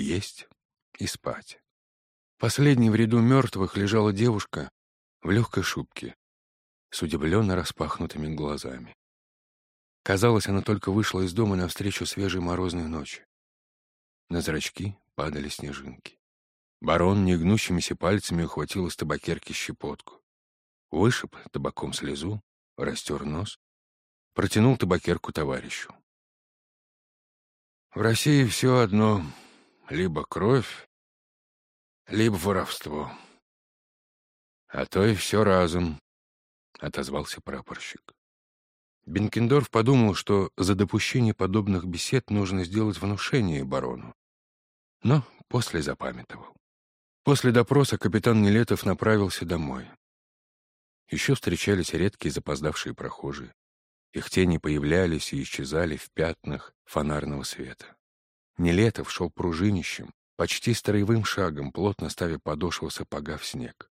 есть и спать. Последней в ряду мертвых лежала девушка в легкой шубке с удивленно распахнутыми глазами. Казалось, она только вышла из дома навстречу свежей морозной ночи. На зрачки падали снежинки. Барон негнущимися пальцами ухватил из табакерки щепотку. Вышиб табаком слезу, растер нос, протянул табакерку товарищу. В России все одно — либо кровь, либо воровство. А то и все разом, — отозвался прапорщик. Бенкендорф подумал, что за допущение подобных бесед нужно сделать внушение барону. Но после запамятовал. После допроса капитан Нелетов направился домой. Еще встречались редкие запоздавшие прохожие. Их тени появлялись и исчезали в пятнах фонарного света. Нелетов шел пружинищем, почти строевым шагом, плотно ставя подошву сапога в снег.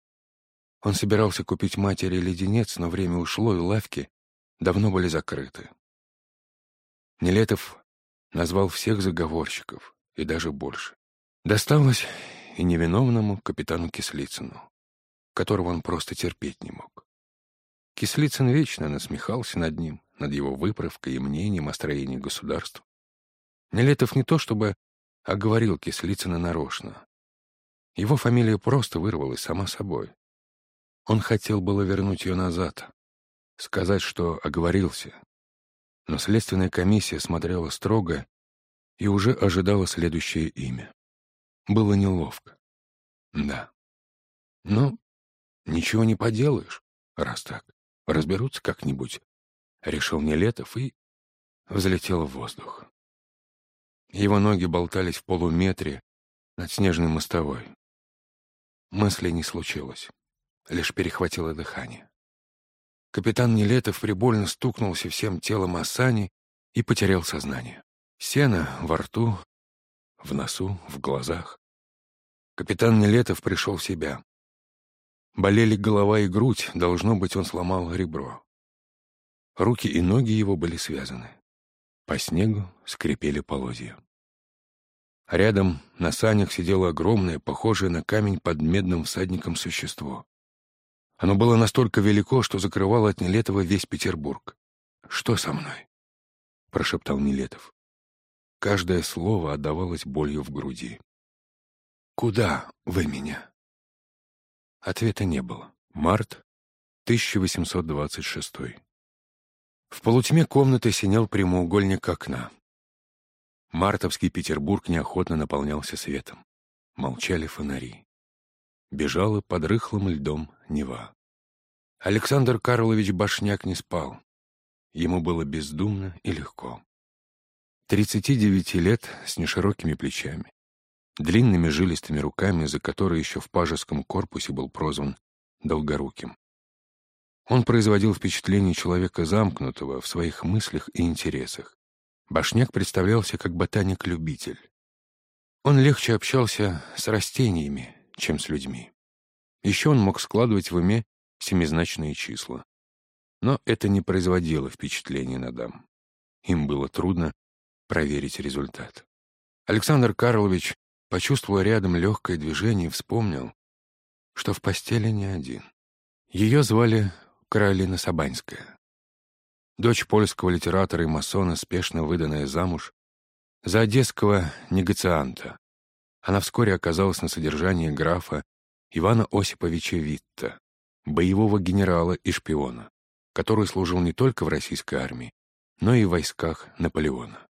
Он собирался купить матери леденец, но время ушло, и лавки давно были закрыты. Нелетов назвал всех заговорщиков, и даже больше. Досталось и невиновному капитану Кислицыну, которого он просто терпеть не мог. Кислицын вечно насмехался над ним, над его выправкой и мнением о строении государства. Нелетов не то чтобы оговорил Кислицына нарочно. Его фамилия просто вырвалась сама собой. Он хотел было вернуть ее назад, сказать, что оговорился. Но следственная комиссия смотрела строго и уже ожидала следующее имя. Было неловко. Да. Но ничего не поделаешь, раз так. Разберутся как-нибудь решил Нелетов и взлетел в воздух. Его ноги болтались в полуметре над снежной мостовой. Мысли не случилось, лишь перехватило дыхание. Капитан Нелетов прибольно стукнулся всем телом о сани и потерял сознание. Сено во рту, в носу, в глазах. Капитан Нелетов пришел в себя. Болели голова и грудь, должно быть, он сломал ребро. Руки и ноги его были связаны. По снегу скрипели полозья. Рядом на санях сидело огромное, похожее на камень под медным всадником существо. Оно было настолько велико, что закрывало от Нелетова весь Петербург. «Что со мной?» — прошептал Нелетов. Каждое слово отдавалось болью в груди. «Куда вы меня?» Ответа не было. Март 1826 в полутьме комнаты синел прямоугольник окна. Мартовский Петербург неохотно наполнялся светом. Молчали фонари. Бежала под рыхлым льдом Нева. Александр Карлович Башняк не спал. Ему было бездумно и легко. Тридцати девяти лет с неширокими плечами, длинными жилистыми руками, за которые еще в пажеском корпусе был прозван Долгоруким. Он производил впечатление человека замкнутого в своих мыслях и интересах. Башняк представлялся как ботаник-любитель. Он легче общался с растениями, чем с людьми. Еще он мог складывать в уме семизначные числа. Но это не производило впечатления на дам. Им было трудно проверить результат. Александр Карлович, почувствуя рядом легкое движение, вспомнил, что в постели не один. Ее звали Каролина Сабанская. Дочь польского литератора и масона, спешно выданная замуж за одесского негацианта. Она вскоре оказалась на содержании графа Ивана Осиповича Витта, боевого генерала и шпиона, который служил не только в российской армии, но и в войсках Наполеона.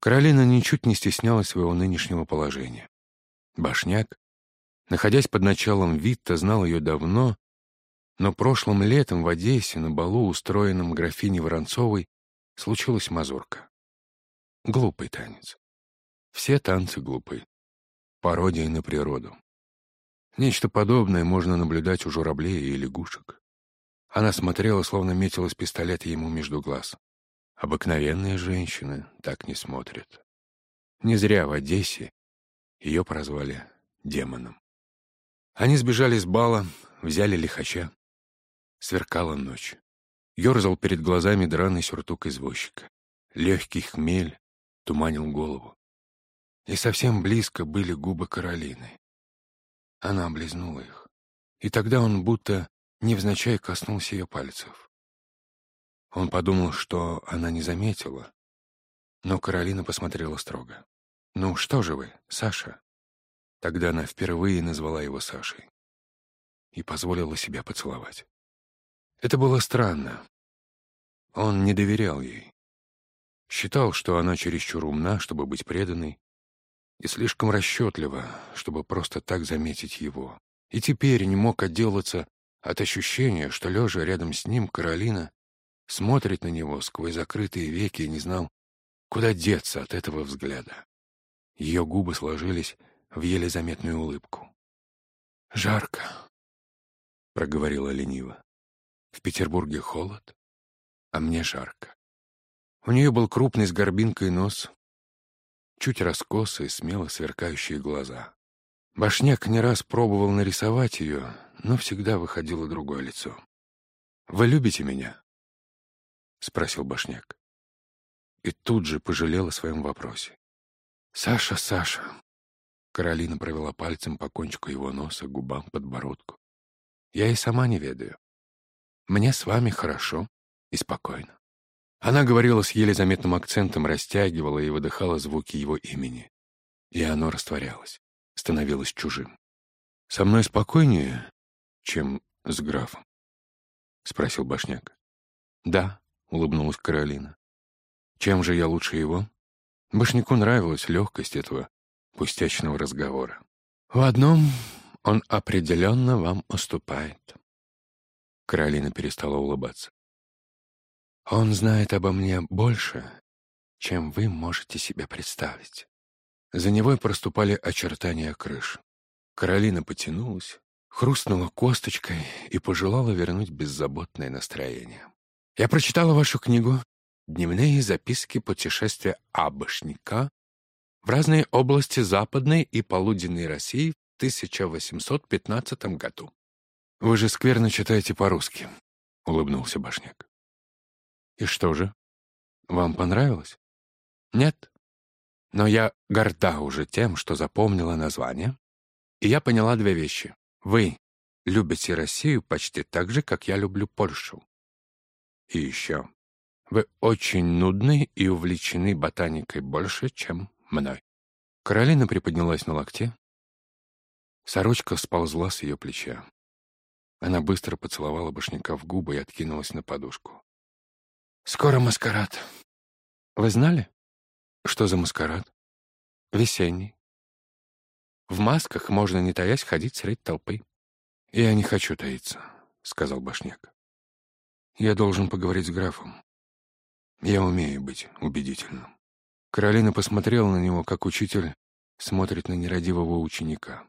Каролина ничуть не стеснялась своего нынешнего положения. Башняк, находясь под началом Витта, знал ее давно но прошлым летом в Одессе на балу, устроенном графиней Воронцовой, случилась мазурка. Глупый танец. Все танцы глупы. Пародия на природу. Нечто подобное можно наблюдать у журавлей и лягушек. Она смотрела, словно метилась пистолет ему между глаз. Обыкновенные женщины так не смотрят. Не зря в Одессе ее прозвали демоном. Они сбежали с бала, взяли лихача. Сверкала ночь. Ёрзал перед глазами драный сюртук извозчика. Легкий хмель туманил голову. и совсем близко были губы Каролины. Она облизнула их, и тогда он будто невзначай коснулся ее пальцев. Он подумал, что она не заметила, но Каролина посмотрела строго. «Ну что же вы, Саша?» Тогда она впервые назвала его Сашей и позволила себя поцеловать. Это было странно. Он не доверял ей. Считал, что она чересчур умна, чтобы быть преданной, и слишком расчетлива, чтобы просто так заметить его. И теперь не мог отделаться от ощущения, что, лежа рядом с ним, Каролина смотрит на него сквозь закрытые веки и не знал, куда деться от этого взгляда. Ее губы сложились в еле заметную улыбку. «Жарко», — проговорила лениво. «В Петербурге холод, а мне жарко». У нее был крупный с горбинкой нос, чуть раскосые, смело сверкающие глаза. Башняк не раз пробовал нарисовать ее, но всегда выходило другое лицо. «Вы любите меня?» — спросил Башняк. И тут же пожалел о своем вопросе. «Саша, Саша!» Каролина провела пальцем по кончику его носа, губам, подбородку. «Я и сама не ведаю. Мне с вами хорошо и спокойно». Она говорила с еле заметным акцентом, растягивала и выдыхала звуки его имени. И оно растворялось, становилось чужим. «Со мной спокойнее, чем с графом?» — спросил Башняк. «Да», — улыбнулась Каролина. «Чем же я лучше его?» Башняку нравилась легкость этого пустячного разговора. «В одном он определенно вам уступает». Каролина перестала улыбаться. Он знает обо мне больше, чем вы можете себе представить. За него проступали очертания крыш. Каролина потянулась, хрустнула косточкой и пожелала вернуть беззаботное настроение. «Я прочитала вашу книгу «Дневные записки путешествия Абышника» в разные области Западной и Полуденной России в 1815 году. «Вы же скверно читаете по-русски», — улыбнулся Башняк. И что же? Вам понравилось? Нет. Но я горда уже тем, что запомнила название. И я поняла две вещи. Вы любите Россию почти так же, как я люблю Польшу. И еще. Вы очень нудны и увлечены ботаникой больше, чем мной. Каролина приподнялась на локте. Сорочка сползла с ее плеча. Она быстро поцеловала башняка в губы и откинулась на подушку. Скоро маскарад. Вы знали? Что за маскарад? Весенний. В масках можно, не таясь, ходить средь толпы. Я не хочу таиться, — сказал Башняк. Я должен поговорить с графом. Я умею быть убедительным. Каролина посмотрела на него, как учитель смотрит на нерадивого ученика.